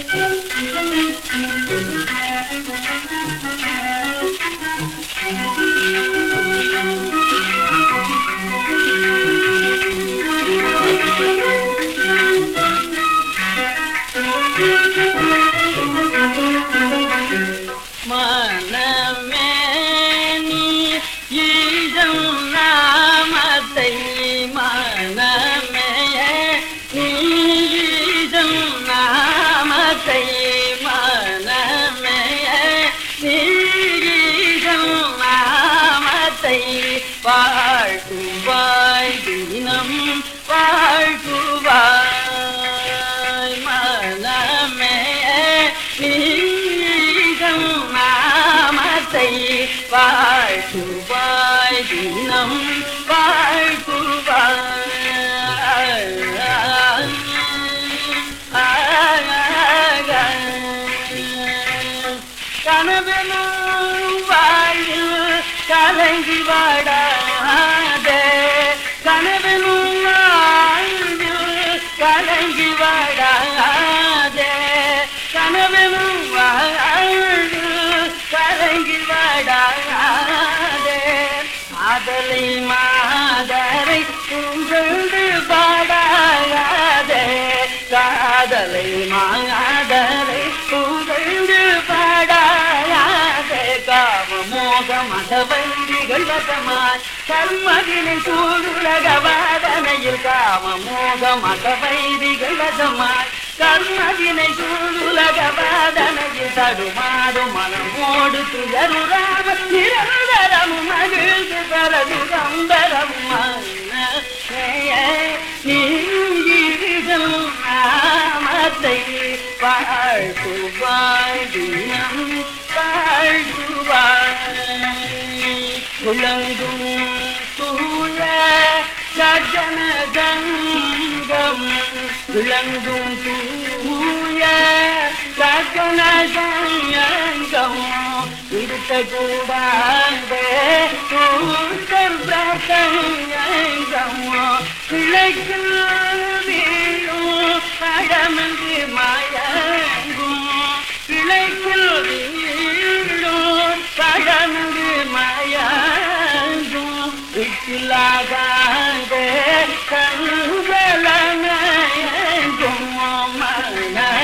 மனமே வாழ்த்துவாய் தினம் வாழ்த்துவாய் மனமே நீகம் நாமத்தை வாழ்த்துவாய் தினம் வாழ்த்துவாய் கனவெனும் வாழ்வில் கலங்கி வாடா கலங்கி வாடாதே. கனவெனும் வாழ்வில் கலங்கி வாடாதே. காதலை மாதரை புகழ்ந்து பாடாதே. காதலை மாதரை புகழ்ந்து பாடாதே. காம மோக கைகள் வசமாய் கர்மதினை சூழுலக வாதனையில் காம மோக மதவைதிகள் வசமாய் கர்மதினை சூழுலக வாதனையில் தடுமாறும் மனமோடு துயருராம நிரந்தரமும் மகிழ்ந்து பரது சம்பரம் நீங்கிரிகள் வாழ்த்து வாழ்த்துவாய். தினம் வாழ்த்துவாய் உலங்கும் தூய சஜன கங்கம் விளங்கும் தூய சஜன கங்கம் இருக்க கூடாதே கூட்டல் பிரசங்கம் கிளைக்கு வீழும் பழமன் கல்லாதாண்டே கண்களனையும் மனநீசன்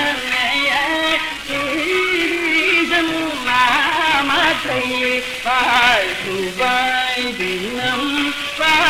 நாமத்தை வாழ்த்துவாய் தினம் பா